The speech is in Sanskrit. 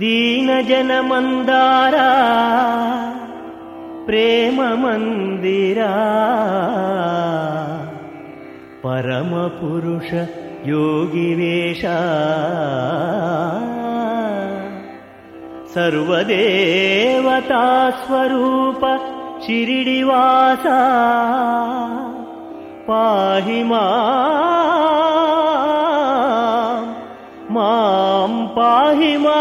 दीनजनमन्दारा प्रेममन्दिरा परमपुरुष योगिवेशा सर्वदेवता स्वरूप पाहि मां पाहि मा